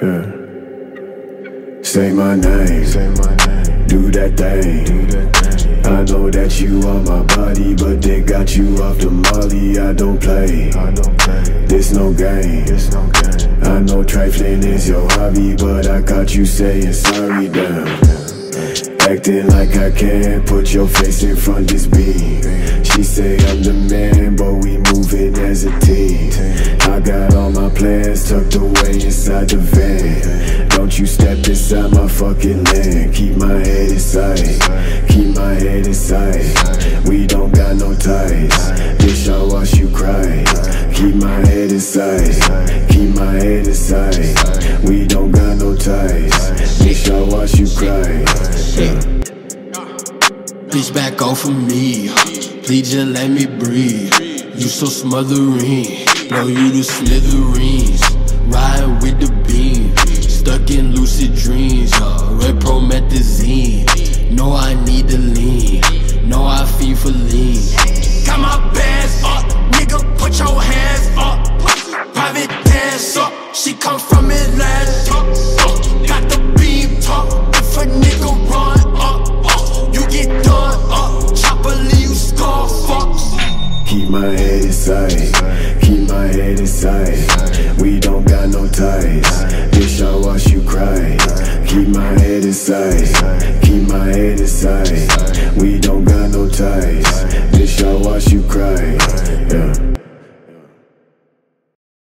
Say my name, Say my name. do that thing. Do that thing. I know that you are my body, but they got you off the molly. I don't play, I don't play. this no game. It's no game. I know trifling is your hobby, but I got you saying sorry down. Acting like I can't put your face in front this beam. She say I'm the man, but we moving as a team. I got all my plans tucked away inside my fucking land. Keep my head inside. Keep my head inside. We don't got no ties. Bitch, I watch you cry. Keep my head inside. Keep my head inside. We don't got no ties. Bitch, I watch you cry. Bitch, back off of me. Please just let me breathe. You so smothering. Blow you to smithereens. Riding She come from Atlanta. Got the beam top. If a nigga run up, you get done up. Chopper leave you scar fuck. Keep my head inside. Keep my head inside. We don't got no ties. Bitch, I watch you cry. Keep my head inside. Keep my head inside.